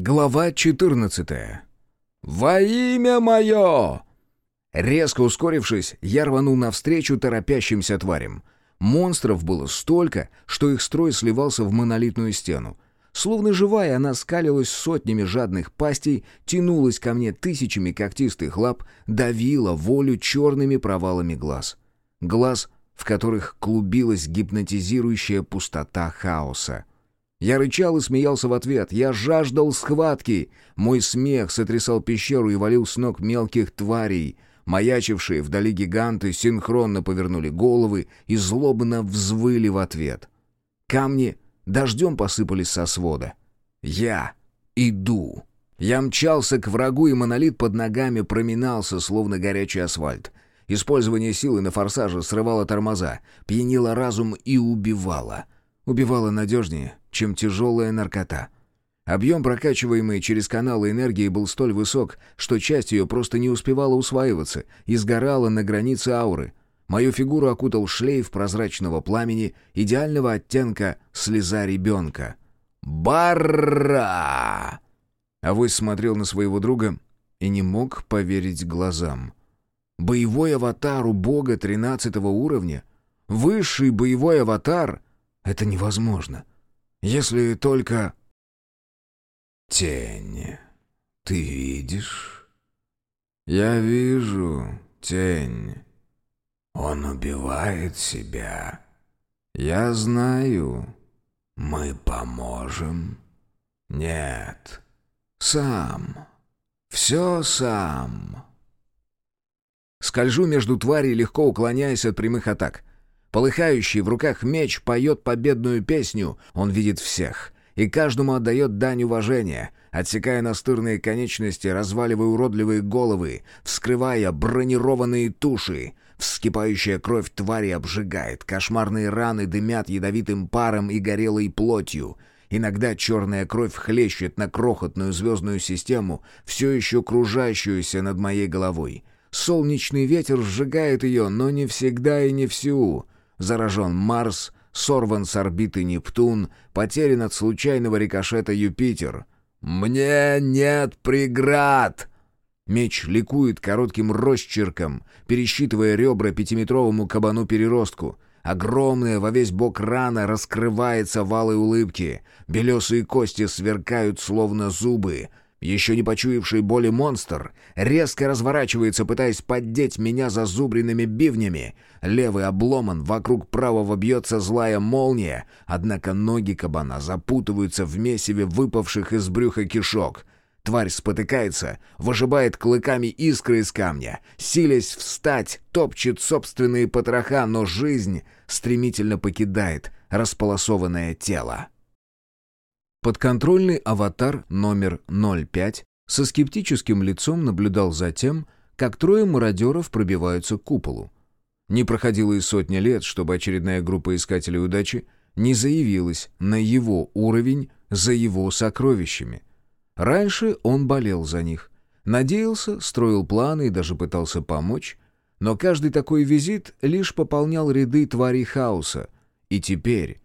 Глава 14. «Во имя мое!» Резко ускорившись, я рванул навстречу торопящимся тварям. Монстров было столько, что их строй сливался в монолитную стену. Словно живая, она скалилась сотнями жадных пастей, тянулась ко мне тысячами когтистых лап, давила волю черными провалами глаз. Глаз, в которых клубилась гипнотизирующая пустота хаоса. Я рычал и смеялся в ответ. Я жаждал схватки. Мой смех сотрясал пещеру и валил с ног мелких тварей. Маячившие вдали гиганты синхронно повернули головы и злобно взвыли в ответ. Камни дождем посыпались со свода. Я иду. Я мчался к врагу, и монолит под ногами проминался, словно горячий асфальт. Использование силы на форсаже срывало тормоза, пьянило разум и убивало. Убивало надежнее, чем тяжелая наркота. Объем, прокачиваемый через каналы энергии, был столь высок, что часть ее просто не успевала усваиваться и сгорала на границе ауры. Мою фигуру окутал шлейф прозрачного пламени, идеального оттенка слеза ребенка. «Барра!» Авось смотрел на своего друга и не мог поверить глазам. Боевой аватар у бога тринадцатого уровня? Высший боевой аватар? Это невозможно. Если только... Тень. Ты видишь? Я вижу тень. Он убивает себя. Я знаю. Мы поможем. Нет. Сам. Все сам. Скольжу между тварей, легко уклоняясь от прямых атак. Полыхающий в руках меч поет победную песню. Он видит всех. И каждому отдает дань уважения, отсекая настырные конечности, разваливая уродливые головы, вскрывая бронированные туши. Вскипающая кровь твари обжигает, кошмарные раны дымят ядовитым паром и горелой плотью. Иногда черная кровь хлещет на крохотную звездную систему, все еще кружащуюся над моей головой. Солнечный ветер сжигает ее, но не всегда и не всю. Заражен Марс, сорван с орбиты Нептун, потерян от случайного рикошета Юпитер. «Мне нет преград!» Меч ликует коротким росчерком, пересчитывая ребра пятиметровому кабану-переростку. Огромная во весь бок рана раскрывается в алой улыбке. Белесые кости сверкают, словно зубы. Еще не почуявший боли монстр резко разворачивается, пытаясь поддеть меня зазубренными бивнями. Левый обломан, вокруг правого бьется злая молния, однако ноги кабана запутываются в месиве выпавших из брюха кишок. Тварь спотыкается, выжибает клыками искры из камня, силясь встать, топчет собственные потроха, но жизнь стремительно покидает располосованное тело. Подконтрольный аватар номер 05 со скептическим лицом наблюдал за тем, как трое мародеров пробиваются к куполу. Не проходило и сотни лет, чтобы очередная группа искателей удачи не заявилась на его уровень за его сокровищами. Раньше он болел за них, надеялся, строил планы и даже пытался помочь, но каждый такой визит лишь пополнял ряды тварей хаоса, и теперь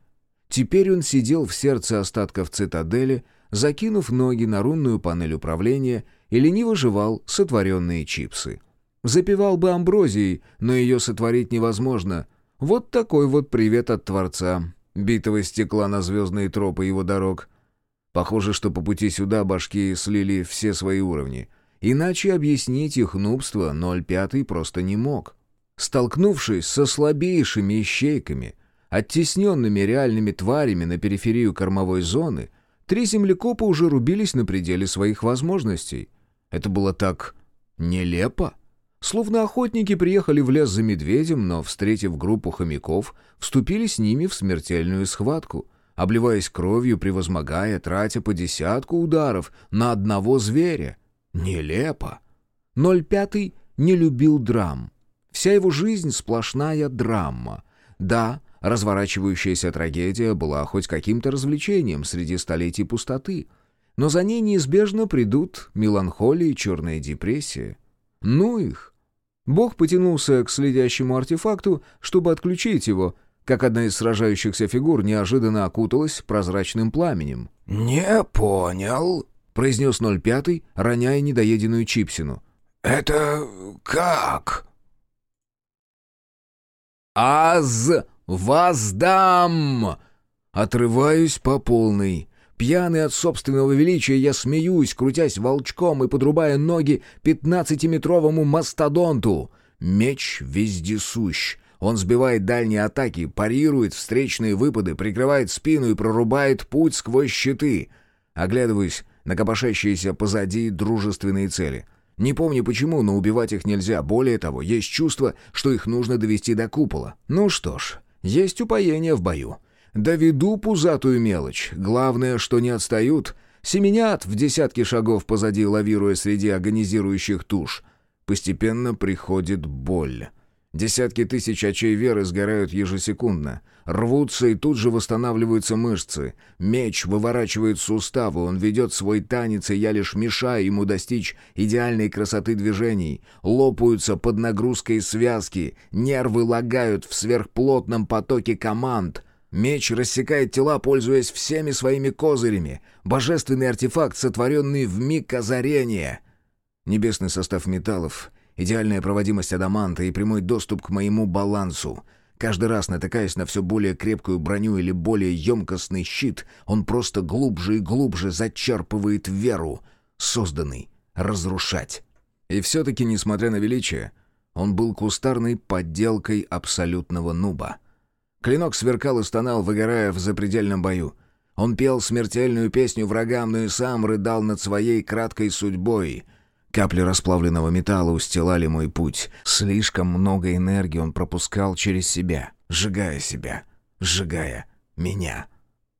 Теперь он сидел в сердце остатков цитадели, закинув ноги на рунную панель управления и лениво жевал сотворенные чипсы. Запивал бы амброзией, но ее сотворить невозможно. Вот такой вот привет от Творца, битого стекла на звездные тропы его дорог. Похоже, что по пути сюда башки слили все свои уровни. Иначе объяснить их нубство 0,5 просто не мог. Столкнувшись со слабейшими ищейками — Оттесненными реальными тварями на периферию кормовой зоны, три землекопа уже рубились на пределе своих возможностей. Это было так нелепо. Словно охотники приехали в лес за медведем, но, встретив группу хомяков, вступили с ними в смертельную схватку, обливаясь кровью, превозмогая, тратя по десятку ударов на одного зверя. Нелепо. Ноль пятый не любил драм. Вся его жизнь сплошная драма. Да, Разворачивающаяся трагедия была хоть каким-то развлечением среди столетий пустоты, но за ней неизбежно придут меланхолия и черная депрессия. Ну их! Бог потянулся к следящему артефакту, чтобы отключить его, как одна из сражающихся фигур неожиданно окуталась прозрачным пламенем. «Не понял. — произнес 05, роняя недоеденную чипсину. «Это как?» «Аз воздам!» Отрываюсь по полной. Пьяный от собственного величия, я смеюсь, крутясь волчком и подрубая ноги пятнадцатиметровому мастодонту. Меч вездесущ. Он сбивает дальние атаки, парирует встречные выпады, прикрывает спину и прорубает путь сквозь щиты. Оглядываюсь на копошащиеся позади дружественные цели. Не помню почему, но убивать их нельзя. Более того, есть чувство, что их нужно довести до купола. Ну что ж, есть упоение в бою. Доведу пузатую мелочь. Главное, что не отстают. Семенят в десятки шагов позади, лавируя среди агонизирующих туш. Постепенно приходит боль. Десятки тысяч очей веры сгорают ежесекундно. Рвутся и тут же восстанавливаются мышцы. Меч выворачивает суставы, он ведет свой танец, и я лишь мешаю ему достичь идеальной красоты движений. Лопаются под нагрузкой связки, нервы лагают в сверхплотном потоке команд. Меч рассекает тела, пользуясь всеми своими козырями. Божественный артефакт, сотворенный в миг озарения. Небесный состав металлов, идеальная проводимость адаманта и прямой доступ к моему балансу. Каждый раз натыкаясь на все более крепкую броню или более емкостный щит, он просто глубже и глубже зачерпывает веру, созданный разрушать. И все-таки, несмотря на величие, он был кустарной подделкой абсолютного нуба. Клинок сверкал и стонал, выгорая в запредельном бою. Он пел смертельную песню врагам, но и сам рыдал над своей краткой судьбой. Капли расплавленного металла устилали мой путь. Слишком много энергии он пропускал через себя, сжигая себя, сжигая меня.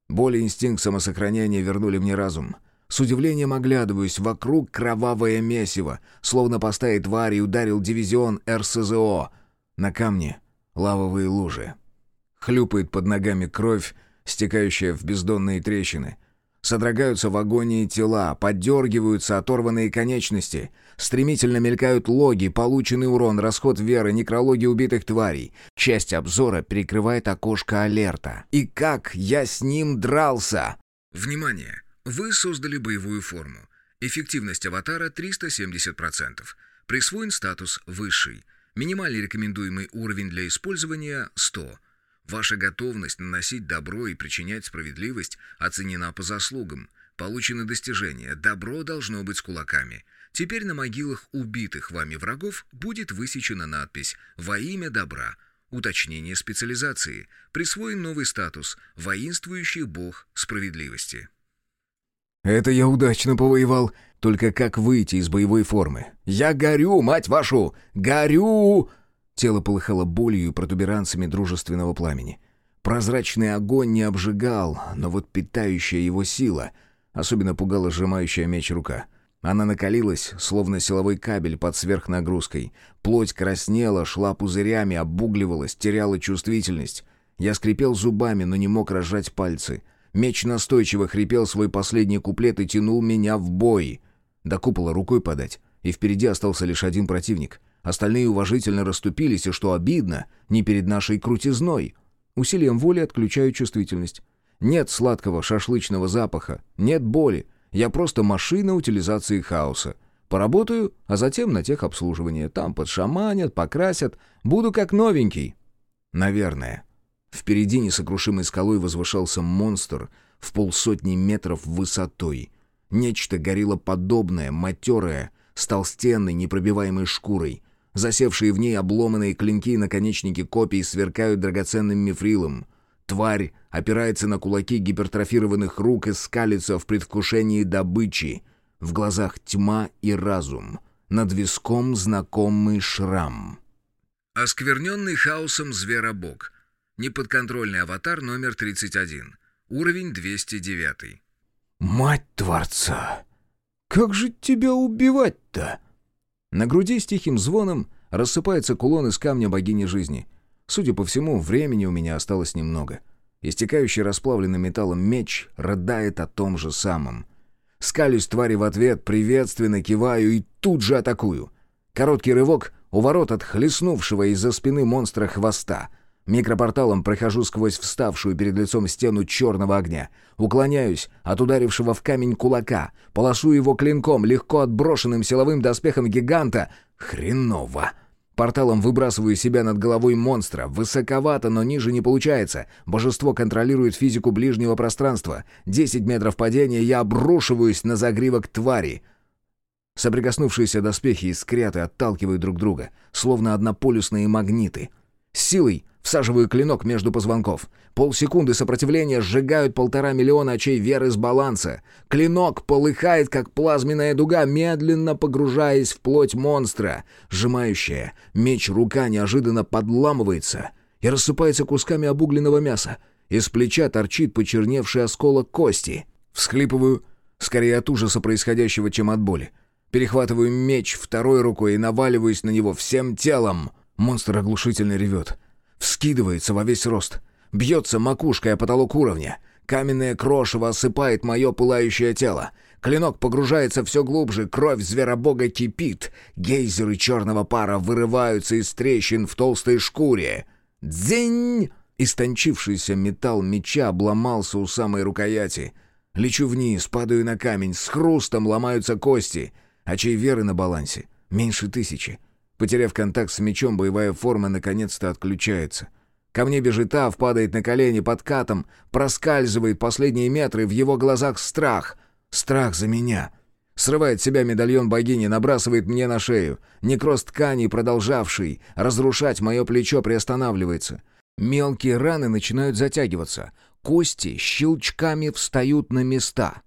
Боль и инстинкт самосохранения вернули мне разум. С удивлением оглядываюсь, вокруг кровавое месиво, словно по стае твари ударил дивизион РСЗО. На камне лавовые лужи. Хлюпает под ногами кровь, стекающая в бездонные трещины. Содрогаются в агонии тела, поддергиваются оторванные конечности. Стремительно мелькают логи, полученный урон, расход веры, некрологи убитых тварей. Часть обзора перекрывает окошко алерта. И как я с ним дрался! Внимание! Вы создали боевую форму. Эффективность аватара 370%. Присвоен статус «Высший». Минимальный рекомендуемый уровень для использования — 100. Ваша готовность наносить добро и причинять справедливость оценена по заслугам. Получены достижения. Добро должно быть с кулаками. Теперь на могилах убитых вами врагов будет высечена надпись «Во имя добра». Уточнение специализации. Присвоен новый статус «Воинствующий бог справедливости». «Это я удачно повоевал. Только как выйти из боевой формы? Я горю, мать вашу! Горю!» Тело полыхало болью и протуберанцами дружественного пламени. Прозрачный огонь не обжигал, но вот питающая его сила особенно пугала сжимающая меч рука. Она накалилась, словно силовой кабель под сверхнагрузкой. Плоть краснела, шла пузырями, обугливалась, теряла чувствительность. Я скрипел зубами, но не мог разжать пальцы. Меч настойчиво хрипел свой последний куплет и тянул меня в бой. До купола рукой подать, и впереди остался лишь один противник — Остальные уважительно расступились, и что обидно, не перед нашей крутизной. Усилием воли отключаю чувствительность. Нет сладкого шашлычного запаха, нет боли. Я просто машина утилизации хаоса. Поработаю, а затем на техобслуживание. Там подшаманят, покрасят. Буду как новенький. Наверное. Впереди несокрушимой скалой возвышался монстр в полсотни метров высотой. Нечто горело подобное, матерое, с толстенной непробиваемой шкурой. Засевшие в ней обломанные клинки и наконечники копий сверкают драгоценным мифрилом. Тварь опирается на кулаки гипертрофированных рук и скалится в предвкушении добычи. В глазах тьма и разум. Над виском знакомый шрам. Оскверненный хаосом зверобог. Неподконтрольный аватар номер 31. Уровень 209. «Мать Творца! Как же тебя убивать-то?» На груди с тихим звоном рассыпается кулон из камня богини жизни. Судя по всему, времени у меня осталось немного. Истекающий расплавленным металлом меч рыдает о том же самом. Скалюсь твари в ответ, приветственно киваю и тут же атакую. Короткий рывок у ворот от хлестнувшего из-за спины монстра хвоста. Микропорталом прохожу сквозь вставшую перед лицом стену черного огня. Уклоняюсь от ударившего в камень кулака. Полосую его клинком, легко отброшенным силовым доспехом гиганта. Хреново. Порталом выбрасываю себя над головой монстра. Высоковато, но ниже не получается. Божество контролирует физику ближнего пространства. Десять метров падения, я обрушиваюсь на загривок твари. Соприкоснувшиеся доспехи искрят и отталкивают друг друга, словно однополюсные магниты. Силой Всаживаю клинок между позвонков. Полсекунды сопротивления сжигают полтора миллиона очей веры с баланса. Клинок полыхает, как плазменная дуга, медленно погружаясь в плоть монстра. Сжимающая меч рука неожиданно подламывается и рассыпается кусками обугленного мяса. Из плеча торчит почерневший осколок кости. Всхлипываю, скорее от ужаса происходящего, чем от боли. Перехватываю меч второй рукой и наваливаюсь на него всем телом. Монстр оглушительно ревет. Вскидывается во весь рост. Бьется макушкой о потолок уровня. Каменное крошево осыпает мое пылающее тело. Клинок погружается все глубже, кровь зверобога кипит. Гейзеры черного пара вырываются из трещин в толстой шкуре. Дзень! Истончившийся металл меча обломался у самой рукояти. Лечу вниз, падаю на камень, с хрустом ломаются кости. А чей веры на балансе? Меньше тысячи. Потеряв контакт с мечом, боевая форма наконец-то отключается. Ко мне бежит Ав, падает на колени под катом, проскальзывает последние метры, в его глазах страх. Страх за меня. Срывает себя медальон богини, набрасывает мне на шею. Некроз ткани, продолжавший разрушать мое плечо, приостанавливается. Мелкие раны начинают затягиваться. Кости щелчками встают на места.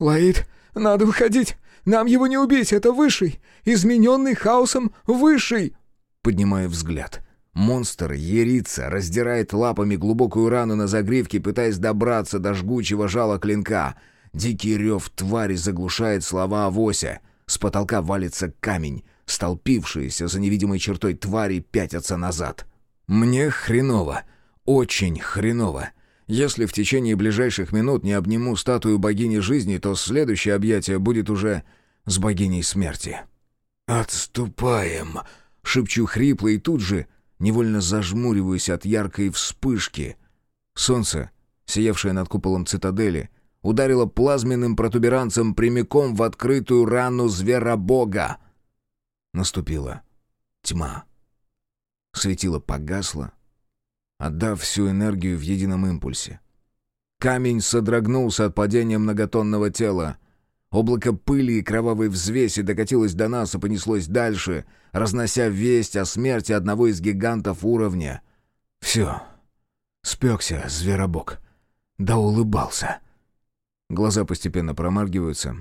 «Лаид, надо выходить! Нам его не убить, это высший! Измененный хаосом высший!» Поднимаю взгляд. Монстр ерится, раздирает лапами глубокую рану на загривке, пытаясь добраться до жгучего жала клинка. Дикий рев твари заглушает слова Авося. С потолка валится камень. Столпившиеся за невидимой чертой твари пятятся назад. Мне хреново. Очень хреново. Если в течение ближайших минут не обниму статую богини жизни, то следующее объятие будет уже с богиней смерти. «Отступаем!» — шепчу хрипло и тут же невольно зажмуриваюсь от яркой вспышки. Солнце, сиявшее над куполом цитадели, ударило плазменным протуберанцем прямиком в открытую рану зверобога. Наступила тьма. Светило погасло, отдав всю энергию в едином импульсе. Камень содрогнулся от падения многотонного тела — Облако пыли и кровавой взвеси докатилось до нас и понеслось дальше, разнося весть о смерти одного из гигантов уровня. Все. Спекся зверобок. Да улыбался. Глаза постепенно промаргиваются.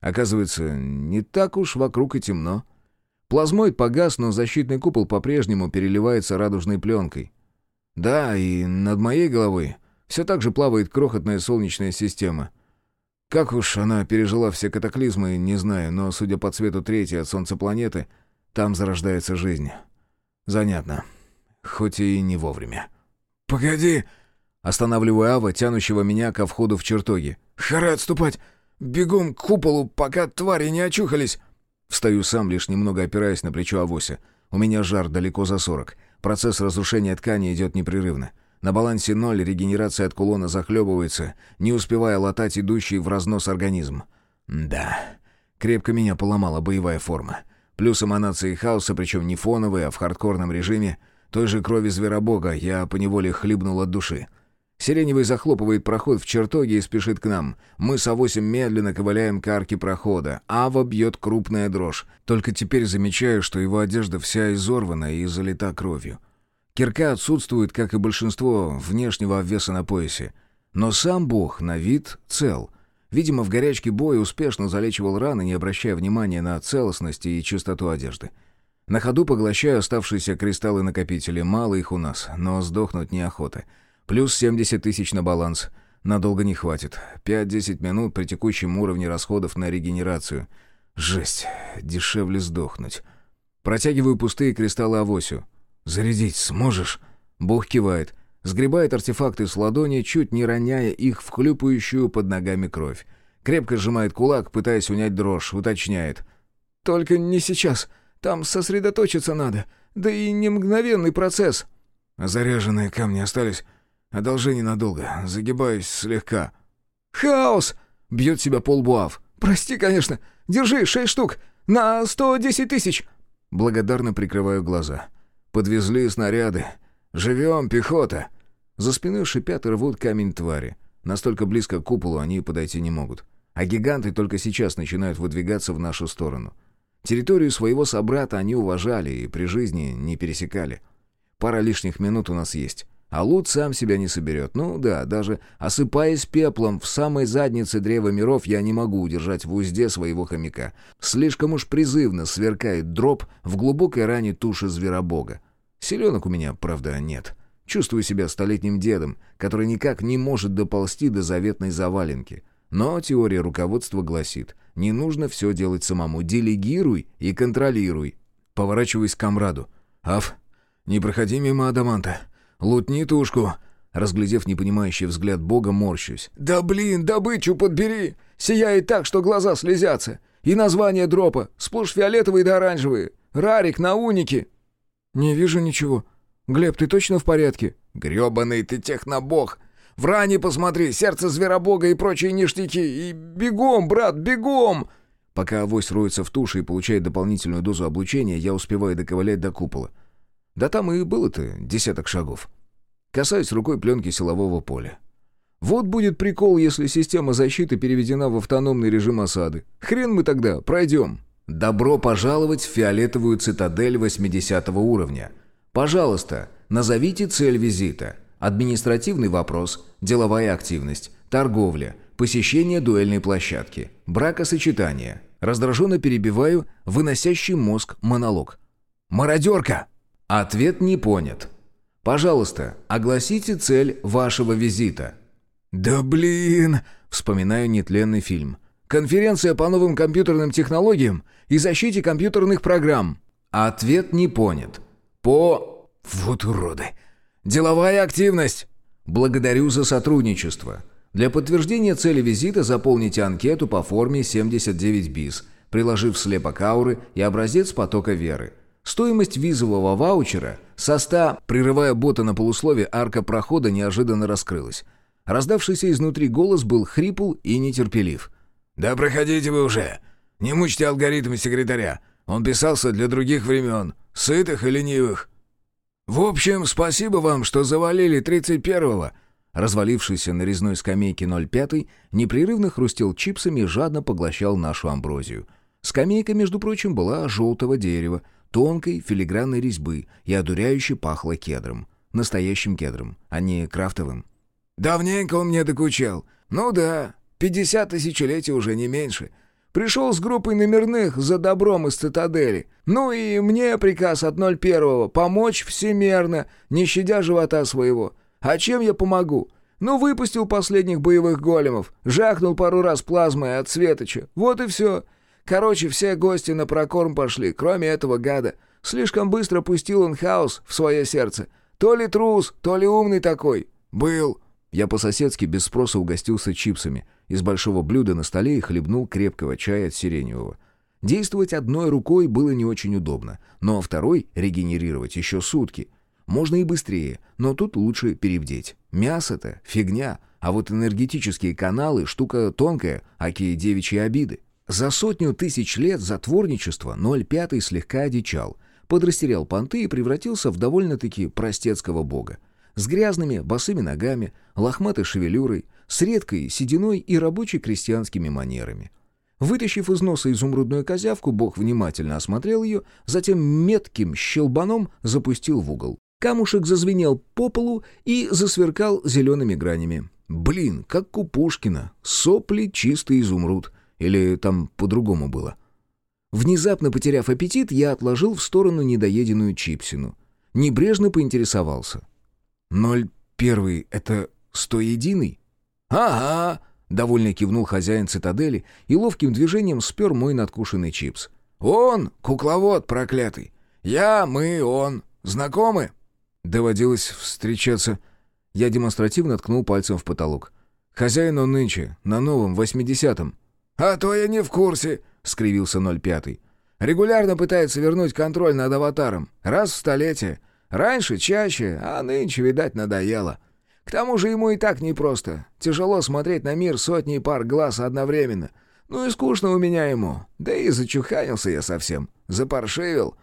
Оказывается, не так уж вокруг и темно. Плазмоид погас, но защитный купол по-прежнему переливается радужной пленкой. Да, и над моей головой все так же плавает крохотная солнечная система — как уж она пережила все катаклизмы, не знаю, но, судя по цвету третьей от Солнца планеты, там зарождается жизнь. Занятно. Хоть и не вовремя. «Погоди!» Останавливаю Ава, тянущего меня ко входу в чертоги. «Хара отступать! Бегом к куполу, пока твари не очухались!» Встаю сам, лишь немного опираясь на плечо Авося. У меня жар далеко за сорок. Процесс разрушения ткани идет непрерывно. На балансе ноль, регенерация от кулона захлебывается, не успевая латать идущий в разнос организм. Да, крепко меня поломала боевая форма. Плюс эманации хаоса, причем не фоновые, а в хардкорном режиме. Той же крови зверобога я поневоле хлебнул от души. Сиреневый захлопывает проход в чертоге и спешит к нам. Мы с Авосем медленно ковыляем к арке прохода. Ава бьет крупная дрожь. Только теперь замечаю, что его одежда вся изорвана и залита кровью. Кирка отсутствует, как и большинство внешнего обвеса на поясе. Но сам бог на вид цел. Видимо, в горячке боя успешно залечивал раны, не обращая внимания на целостность и чистоту одежды. На ходу поглощаю оставшиеся кристаллы-накопители. Мало их у нас, но сдохнуть неохота. Плюс 70 тысяч на баланс. Надолго не хватит. 5-10 минут при текущем уровне расходов на регенерацию. Жесть, дешевле сдохнуть. Протягиваю пустые кристаллы Авосю. «Зарядить сможешь?» Бог кивает. Сгребает артефакты с ладони, чуть не роняя их в хлюпающую под ногами кровь. Крепко сжимает кулак, пытаясь унять дрожь, уточняет. «Только не сейчас. Там сосредоточиться надо. Да и не мгновенный процесс». Заряженные камни остались. Одолжение надолго. Загибаюсь слегка. «Хаос!» — бьет себя полбуав. «Прости, конечно. Держи, шесть штук. На сто десять тысяч». Благодарно прикрываю глаза. Подвезли снаряды. Живем, пехота. За спиной шипят и рвут камень твари. Настолько близко к куполу они подойти не могут. А гиганты только сейчас начинают выдвигаться в нашу сторону. Территорию своего собрата они уважали и при жизни не пересекали. Пара лишних минут у нас есть. А лут сам себя не соберет. Ну да, даже осыпаясь пеплом в самой заднице древа миров, я не могу удержать в узде своего хомяка. Слишком уж призывно сверкает дроп в глубокой ране туши зверобога. Селенок у меня, правда, нет. Чувствую себя столетним дедом, который никак не может доползти до заветной заваленки. Но теория руководства гласит, не нужно все делать самому, делегируй и контролируй. Поворачиваюсь к комраду. «Аф, не проходи мимо Адаманта. Лутни тушку». Разглядев непонимающий взгляд бога, морщусь. «Да блин, добычу подбери! Сияет так, что глаза слезятся! И название дропа, сплошь фиолетовые да оранжевые. Рарик на унике!» «Не вижу ничего. Глеб, ты точно в порядке?» «Гребаный ты технобог! В ране посмотри, сердце зверобога и прочие ништяки! И бегом, брат, бегом!» Пока авось роется в туше и получает дополнительную дозу облучения, я успеваю доковылять до купола. Да там и было-то десяток шагов. Касаюсь рукой пленки силового поля. Вот будет прикол, если система защиты переведена в автономный режим осады. Хрен мы тогда пройдем. Добро пожаловать в фиолетовую цитадель 80 уровня. Пожалуйста, назовите цель визита. Административный вопрос, деловая активность, торговля, посещение дуэльной площадки, бракосочетание. Раздраженно перебиваю выносящий мозг монолог. «Мародерка!» Ответ не понят. Пожалуйста, огласите цель вашего визита. «Да блин!» — вспоминаю нетленный фильм. «Конференция по новым компьютерным технологиям и защите компьютерных программ». Ответ не понят. По... Вот уроды. Деловая активность. Благодарю за сотрудничество. Для подтверждения цели визита заполните анкету по форме 79 БИС, приложив слепок ауры и образец потока веры. Стоимость визового ваучера со 100, прерывая бота на полуслове, арка прохода неожиданно раскрылась. Раздавшийся изнутри голос был хрипл и нетерпелив. «Да проходите вы уже! Не мучьте алгоритмы секретаря! Он писался для других времен, сытых и ленивых!» «В общем, спасибо вам, что завалили 31-го!» Развалившийся на резной скамейке 05 непрерывно хрустел чипсами и жадно поглощал нашу амброзию. Скамейка, между прочим, была желтого дерева, тонкой филигранной резьбы и одуряюще пахло кедром. Настоящим кедром, а не крафтовым. «Давненько он мне докучал. Ну да, пятьдесят тысячелетий уже не меньше. Пришел с группой номерных за добром из цитадели. Ну и мне приказ от 01-го помочь всемерно, не щадя живота своего. А чем я помогу? Ну, выпустил последних боевых големов, жахнул пару раз плазмой от Светоча. Вот и все. Короче, все гости на прокорм пошли, кроме этого гада. Слишком быстро пустил он хаос в свое сердце. То ли трус, то ли умный такой. Был. Я по-соседски без спроса угостился чипсами. Из большого блюда на столе и хлебнул крепкого чая от сиреневого. Действовать одной рукой было не очень удобно, но второй регенерировать еще сутки. Можно и быстрее, но тут лучше перевдеть. Мясо-то фигня, а вот энергетические каналы — штука тонкая, аки девичьи обиды. За сотню тысяч лет затворничества 0,5 слегка одичал, подрастерял понты и превратился в довольно-таки простецкого бога. С грязными, босыми ногами, лохматой шевелюрой, с редкой сединой и рабочей крестьянскими манерами. Вытащив из носа изумрудную козявку, бог внимательно осмотрел ее, затем метким щелбаном запустил в угол. Камушек зазвенел по полу и засверкал зелеными гранями. Блин, как у Пушкина, сопли чистый изумруд — или там по-другому было? Внезапно потеряв аппетит, я отложил в сторону недоеденную чипсину. Небрежно поинтересовался. «Ноль первый — это сто единый?» «Ага!» — довольно кивнул хозяин цитадели и ловким движением спер мой надкушенный чипс. «Он, кукловод проклятый! Я, мы, он. Знакомы?» Доводилось встречаться. Я демонстративно ткнул пальцем в потолок. «Хозяин он нынче, на новом, восьмидесятом». «А то я не в курсе», — скривился 05. «Регулярно пытается вернуть контроль над аватаром. Раз в столетие. Раньше чаще, а нынче, видать, надоело. К тому же ему и так непросто. Тяжело смотреть на мир сотни пар глаз одновременно. Ну и скучно у меня ему. Да и зачуханился я совсем. Запаршивил.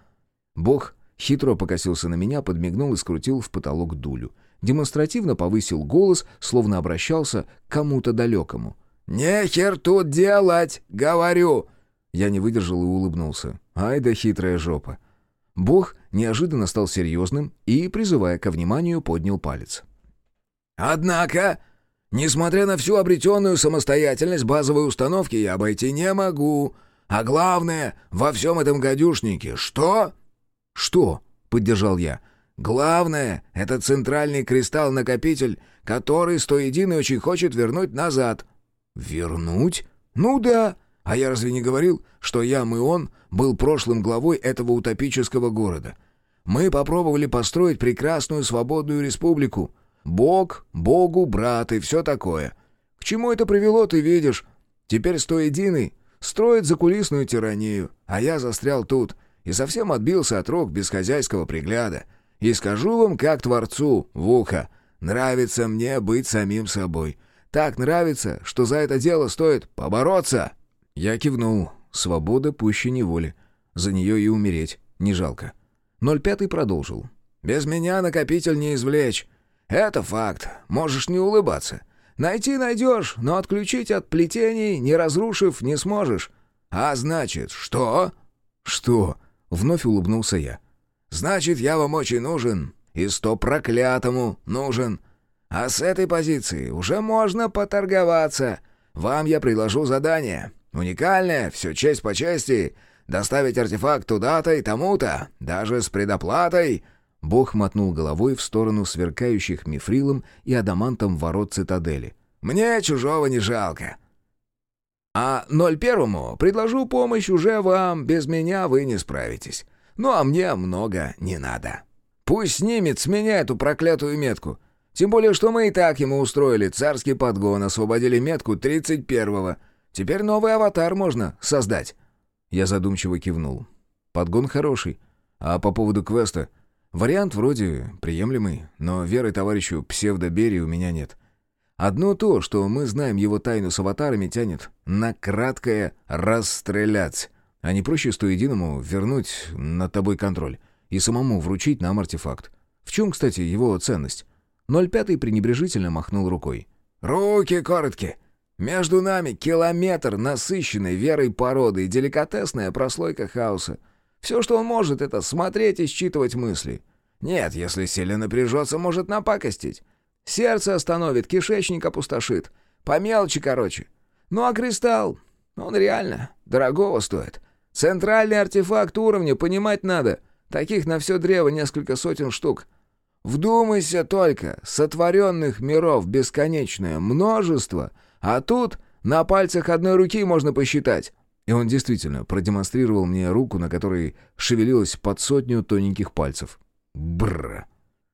Бог хитро покосился на меня, подмигнул и скрутил в потолок дулю. Демонстративно повысил голос, словно обращался к кому-то далекому. «Нехер тут делать, говорю!» Я не выдержал и улыбнулся. Ай да хитрая жопа. Бог неожиданно стал серьезным и, призывая ко вниманию, поднял палец. «Однако, несмотря на всю обретенную самостоятельность базовой установки, я обойти не могу. А главное, во всем этом гадюшнике что?» «Что?» — поддержал я. «Главное — это центральный кристалл-накопитель, который стоединый очень хочет вернуть назад». «Вернуть?» «Ну да. А я разве не говорил, что я, и он, был прошлым главой этого утопического города? Мы попробовали построить прекрасную свободную республику. Бог, Богу, брат и все такое. К чему это привело, ты видишь? Теперь стоединый строит закулисную тиранию, а я застрял тут и совсем отбился от рук без хозяйского пригляда. И скажу вам, как творцу, в ухо, нравится мне быть самим собой. Так нравится, что за это дело стоит побороться». Я кивнул. Свобода пуще неволи. За нее и умереть не жалко. 05 продолжил. «Без меня накопитель не извлечь. Это факт. Можешь не улыбаться. Найти найдешь, но отключить от плетений, не разрушив, не сможешь. А значит, что?» «Что?» — вновь улыбнулся я. «Значит, я вам очень нужен. И сто проклятому нужен. А с этой позиции уже можно поторговаться. Вам я предложу задание. Уникальное, все честь по чести. Доставить артефакт туда-то и тому-то, даже с предоплатой». Бог мотнул головой в сторону сверкающих мифрилом и адамантом ворот цитадели. «Мне чужого не жалко. А ноль первому предложу помощь уже вам, без меня вы не справитесь. Ну а мне много не надо. Пусть снимет с меня эту проклятую метку. Тем более, что мы и так ему устроили царский подгон, освободили метку тридцать первого. Теперь новый аватар можно создать». Я задумчиво кивнул. «Подгон хороший. А по поводу квеста? Вариант вроде приемлемый, но веры товарищу псевдобери у меня нет. Одно то, что мы знаем его тайну с аватарами, тянет на краткое «расстрелять». А не проще стоединому вернуть над тобой контроль и самому вручить нам артефакт. В чем, кстати, его ценность? 05 пренебрежительно махнул рукой. «Руки короткие. Между нами километр насыщенной верой породы и деликатесная прослойка хаоса. Все, что он может, это смотреть и считывать мысли. Нет, если сильно напряжется, может напакостить. Сердце остановит, кишечник опустошит. По мелочи, короче. Ну а кристалл, он реально дорогого стоит. Центральный артефакт уровня, понимать надо. Таких на все древо несколько сотен штук. Вдумайся только, сотворенных миров бесконечное множество, а тут на пальцах одной руки можно посчитать. И он действительно продемонстрировал мне руку, на которой шевелилось под сотню тоненьких пальцев. Бррр.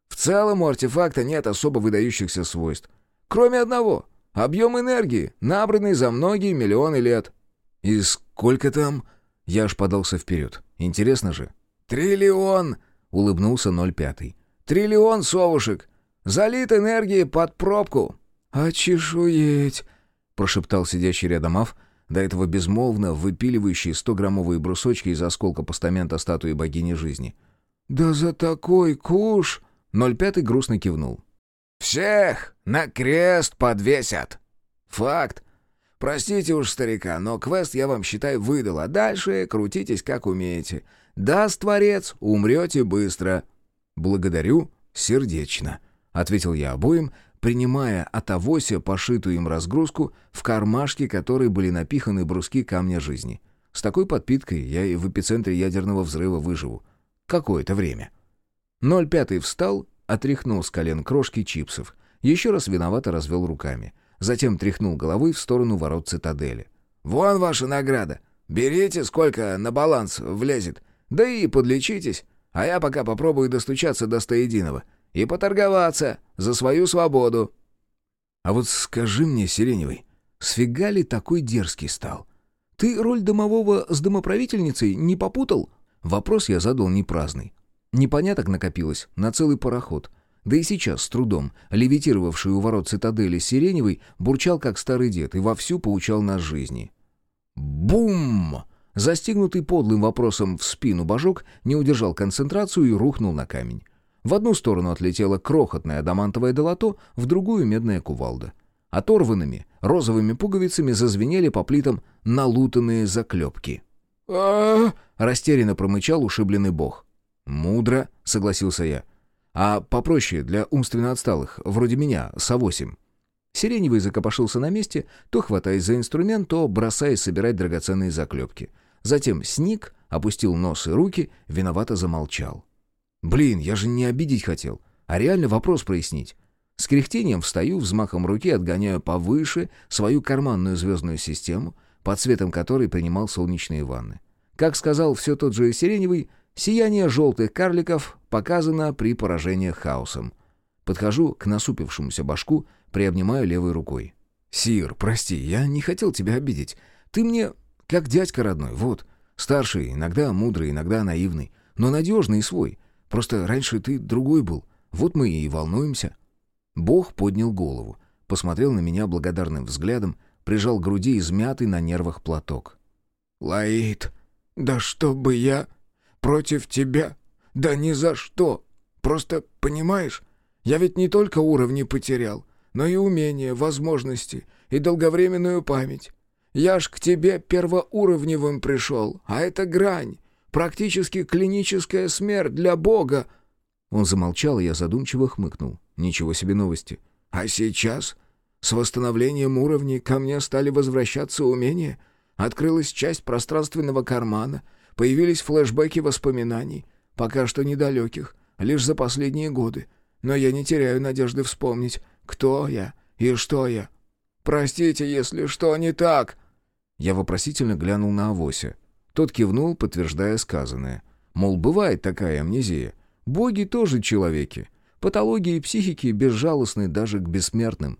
В целом у артефакта нет особо выдающихся свойств. Кроме одного — объем энергии, набранный за многие миллионы лет. «И сколько там?» Я аж подался вперед. «Интересно же». «Триллион!» — улыбнулся 05. «Триллион совушек! Залит энергией под пробку!» «Очешуеть!» — прошептал сидящий рядом Ав, до этого безмолвно выпиливающий 100-граммовые брусочки из осколка постамента статуи богини жизни. «Да за такой куш!» 05 грустно кивнул. «Всех на крест подвесят!» «Факт. Простите уж, старика, но квест я вам, считай, выдал, а дальше крутитесь как умеете. Даст Творец, умрете быстро». «Благодарю сердечно», — ответил я обоим, принимая от авося пошитую им разгрузку, в кармашке которой были напиханы бруски камня жизни. С такой подпиткой я и в эпицентре ядерного взрыва выживу. Какое-то время. 05 встал, отряхнул с колен крошки чипсов, еще раз виновато развел руками. Затем тряхнул головой в сторону ворот цитадели. «Вон ваша награда. Берите, сколько на баланс влезет. Да и подлечитесь. А я пока попробую достучаться до стоединого. И поторговаться за свою свободу». «А вот скажи мне, Сиреневый, сфига ли такой дерзкий стал? Ты роль домового с домоправительницей не попутал?» Вопрос я задал не праздный. Непоняток накопилось на целый пароход. Да и сейчас, с трудом, левитировавший у ворот цитадели Сиреневый, бурчал как старый дед и вовсю поучал нас жизни. Бум! Застигнутый подлым вопросом в спину божок не удержал концентрацию и рухнул на камень. В одну сторону отлетела крохотная адамантовая долото, в другую — медная кувалда. Оторванными розовыми пуговицами зазвенели по плитам налутанные заклепки. а Растерянно промычал ушибленный бог. «Мудро», — согласился я. «А попроще для умственно отсталых, вроде меня, с А8». Сиреневый закопошился на месте, то хватаясь за инструмент, то бросаясь собирать драгоценные заклепки. Затем сник, опустил нос и руки, виновато замолчал. «Блин, я же не обидеть хотел, а реально вопрос прояснить». С кряхтением встаю, взмахом руки отгоняю повыше свою карманную звездную систему, под светом которой принимал солнечные ванны. Как сказал все тот же Сиреневый, сияние желтых карликов показано при поражениях хаосом. Подхожу к насупившемуся башку, приобнимаю левой рукой. «Сир, прости, я не хотел тебя обидеть. Ты мне как дядька родной, вот. Старший, иногда мудрый, иногда наивный, но надежный и свой. Просто раньше ты другой был. Вот мы и волнуемся». Бог поднял голову, посмотрел на меня благодарным взглядом, прижал к груди измятый на нервах платок. «Лаид, да что бы я против тебя? Да ни за что! Просто, понимаешь, я ведь не только уровни потерял, но и умения, возможности и долговременную память. Я ж к тебе первоуровневым пришел, а это грань, практически клиническая смерть для Бога». Он замолчал, и я задумчиво хмыкнул. Ничего себе новости. «А сейчас, с восстановлением уровней, ко мне стали возвращаться умения. Открылась часть пространственного кармана, появились флешбеки воспоминаний, пока что недалеких, лишь за последние годы. Но я не теряю надежды вспомнить, кто я и что я. Простите, если что не так». Я вопросительно глянул на Авося. Тот кивнул, подтверждая сказанное. Мол, бывает такая амнезия. Боги тоже человеки. Патологии психики безжалостны даже к бессмертным.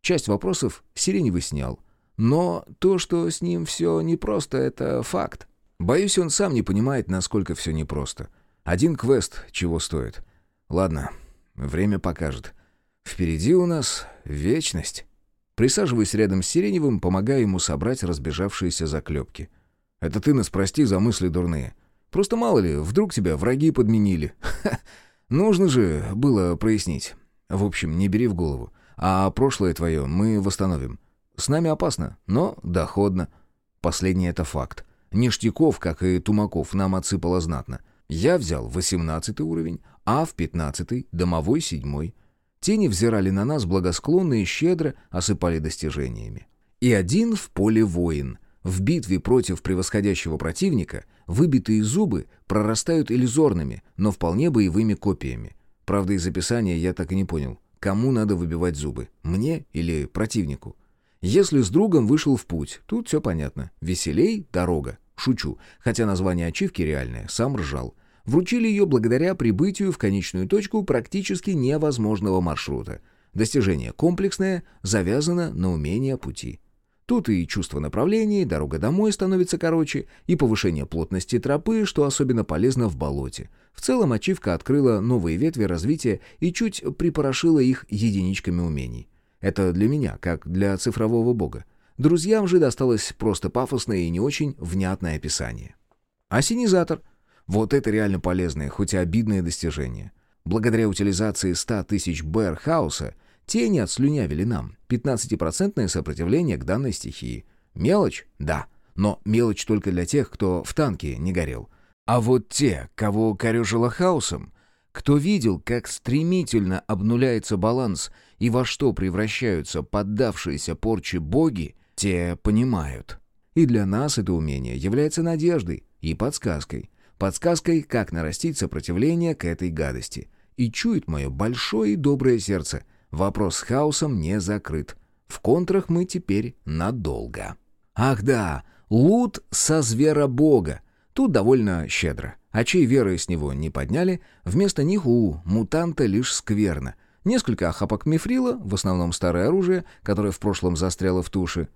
Часть вопросов Сиреневый снял. Но то, что с ним все непросто, это факт. Боюсь, он сам не понимает, насколько все непросто. Один квест чего стоит. Ладно, время покажет. Впереди у нас вечность. Присаживаюсь рядом с Сиреневым, помогая ему собрать разбежавшиеся заклепки. «Это ты нас прости за мысли дурные. Просто мало ли, вдруг тебя враги подменили. Нужно же было прояснить. В общем, не бери в голову. А прошлое твое мы восстановим. С нами опасно, но доходно. Последнее — это факт. Ништяков, как и Тумаков, нам отсыпало знатно. Я взял 18 уровень, а в 15 — домовой седьмой. Тени взирали на нас благосклонно и щедро осыпали достижениями. И один в поле воин. В битве против превосходящего противника выбитые зубы прорастают иллюзорными, но вполне боевыми копиями. Правда, из описания я так и не понял, кому надо выбивать зубы, мне или противнику. Если с другом вышел в путь, тут все понятно. Веселей — дорога. Шучу, хотя название ачивки реальное, сам ржал. Вручили ее благодаря прибытию в конечную точку практически невозможного маршрута. Достижение комплексное, завязано на умение пути. Тут и чувство направления, и дорога домой становится короче, и повышение плотности тропы, что особенно полезно в болоте. В целом ачивка открыла новые ветви развития и чуть припорошила их единичками умений. Это для меня, как для цифрового бога. Друзьям же досталось просто пафосное и не очень внятное описание. Осенизатор — вот это реально полезное, хоть и обидное достижение. Благодаря утилизации 100 тысяч БР хаоса, тени отслюнявили нам 15% сопротивление к данной стихии. Мелочь? Да. Но мелочь только для тех, кто в танке не горел. А вот те, кого корежило хаосом, кто видел, как стремительно обнуляется баланс и во что превращаются поддавшиеся порче боги, те понимают. И для нас это умение является надеждой и подсказкой. Подсказкой, как нарастить сопротивление к этой гадости. И чует мое большое и доброе сердце. Вопрос с хаосом не закрыт. В контрах мы теперь надолго. Ах да, лут со зверобога. Тут довольно щедро. А чей веры с него не подняли, вместо них у мутанта лишь скверно. Несколько охапок мифрила, в основном старое оружие, которое в прошлом застряло в туше.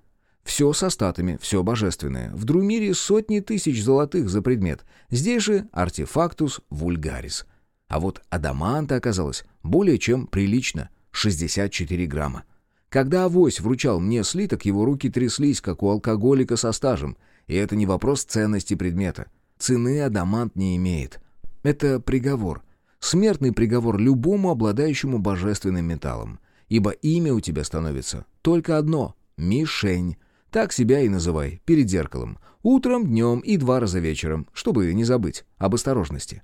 Все со статами, все божественное. В Друмире сотни тысяч золотых за предмет. Здесь же артефактус вульгарис. А вот адаманта оказалось более чем прилично — 64 грамма. Когда авось вручал мне слиток, его руки тряслись, как у алкоголика со стажем. И это не вопрос ценности предмета. Цены адамант не имеет. Это приговор. Смертный приговор любому обладающему божественным металлом. Ибо имя у тебя становится только одно — мишень. Так себя и называй, перед зеркалом. Утром, днем и два раза вечером, чтобы не забыть об осторожности.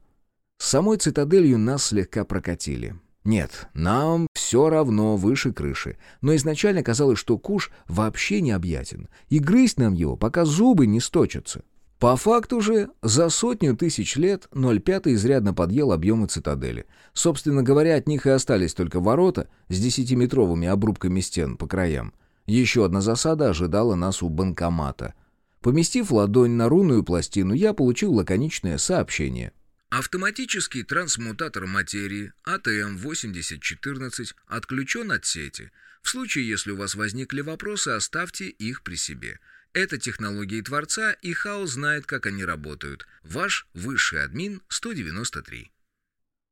С самой цитаделью нас слегка прокатили. Нет, нам все равно выше крыши, но изначально казалось, что куш вообще необъятен, и грызть нам его, пока зубы не сточатся. По факту же, за сотню тысяч лет 0,5 изрядно подъел объемы цитадели. Собственно говоря, от них и остались только ворота с десятиметровыми обрубками стен по краям. Еще одна засада ожидала нас у банкомата. Поместив ладонь на рунную пластину, я получил лаконичное сообщение — Автоматический трансмутатор материи АТМ-8014 отключен от сети. В случае, если у вас возникли вопросы, оставьте их при себе. Это технологии Творца, и Хаос знает, как они работают. Ваш высший админ 193.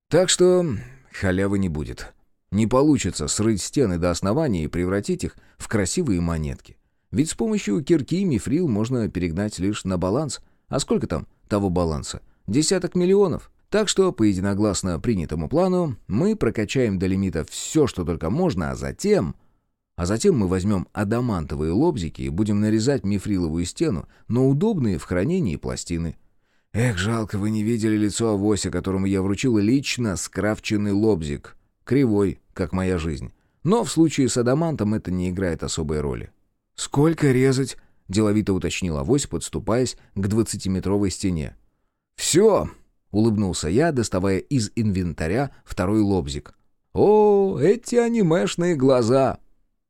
Так что халявы не будет. Не получится срыть стены до основания и превратить их в красивые монетки. Ведь с помощью кирки мифрил можно перегнать лишь на баланс. А сколько там того баланса? Десяток миллионов. Так что, по единогласно принятому плану, мы прокачаем до лимита все, что только можно, а затем... А затем мы возьмем адамантовые лобзики и будем нарезать мифриловую стену на удобные в хранении пластины. Эх, жалко, вы не видели лицо авося, которому я вручил лично скрафченный лобзик. Кривой, как моя жизнь. Но в случае с адамантом это не играет особой роли. «Сколько резать?» — деловито уточнил авось, подступаясь к двадцатиметровой стене. «Все!» — улыбнулся я, доставая из инвентаря второй лобзик. «О, эти анимешные глаза!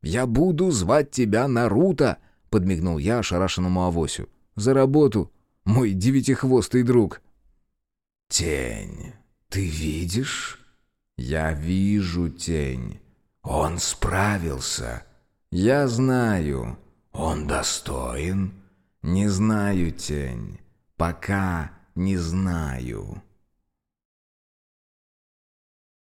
Я буду звать тебя Наруто!» — подмигнул я ошарашенному авосю. «За работу, мой девятихвостый друг!» «Тень, ты видишь?» «Я вижу тень. Он справился. Я знаю. Он достоин. Не знаю тень. Пока не знаю».